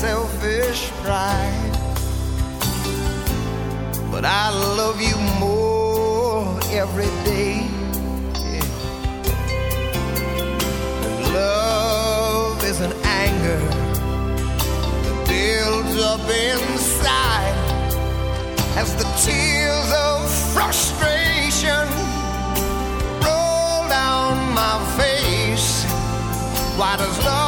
selfish pride. But I love you more every day. Yeah. And love is an anger that builds up inside as the tears of frustration roll down my face. Why does love?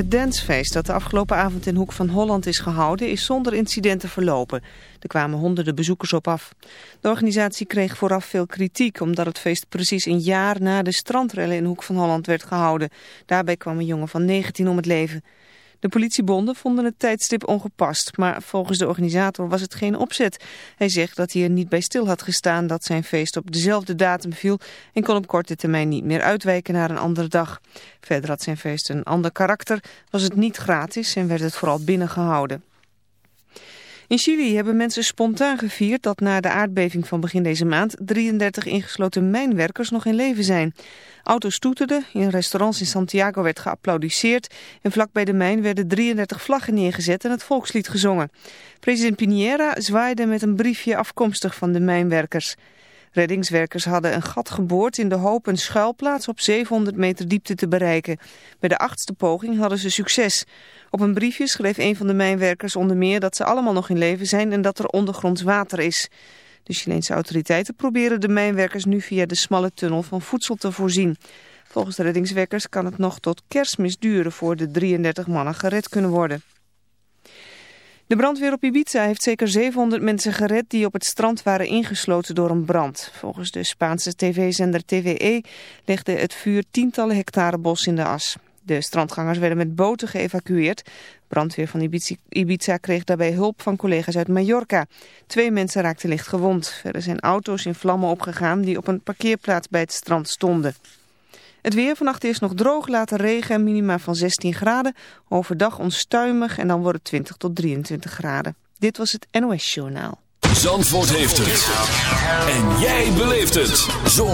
Het dancefeest dat de afgelopen avond in Hoek van Holland is gehouden is zonder incidenten verlopen. Er kwamen honderden bezoekers op af. De organisatie kreeg vooraf veel kritiek omdat het feest precies een jaar na de strandrellen in Hoek van Holland werd gehouden. Daarbij kwam een jongen van 19 om het leven. De politiebonden vonden het tijdstip ongepast, maar volgens de organisator was het geen opzet. Hij zegt dat hij er niet bij stil had gestaan dat zijn feest op dezelfde datum viel en kon op korte termijn niet meer uitwijken naar een andere dag. Verder had zijn feest een ander karakter, was het niet gratis en werd het vooral binnen gehouden. In Chili hebben mensen spontaan gevierd dat na de aardbeving van begin deze maand 33 ingesloten mijnwerkers nog in leven zijn. Auto's toeterden, in restaurants in Santiago werd geapplaudisseerd en vlak bij de mijn werden 33 vlaggen neergezet en het volkslied gezongen. President Piñera zwaaide met een briefje afkomstig van de mijnwerkers. Reddingswerkers hadden een gat geboord in de hoop een schuilplaats op 700 meter diepte te bereiken. Bij de achtste poging hadden ze succes. Op een briefje schreef een van de mijnwerkers onder meer dat ze allemaal nog in leven zijn en dat er ondergronds water is. De Chileense autoriteiten proberen de mijnwerkers nu via de smalle tunnel van voedsel te voorzien. Volgens de reddingswerkers kan het nog tot kerstmis duren voor de 33 mannen gered kunnen worden. De brandweer op Ibiza heeft zeker 700 mensen gered die op het strand waren ingesloten door een brand. Volgens de Spaanse tv-zender TVE legde het vuur tientallen hectare bos in de as. De strandgangers werden met boten geëvacueerd. Brandweer van Ibiza, kreeg daarbij hulp van collega's uit Mallorca. Twee mensen raakten licht gewond. Verder zijn auto's in vlammen opgegaan die op een parkeerplaats bij het strand stonden. Het weer vannacht is nog droog, later regen en minima van 16 graden. Overdag onstuimig en dan wordt het 20 tot 23 graden. Dit was het NOS Journaal. Zandvoort heeft het. En jij beleeft het. Zo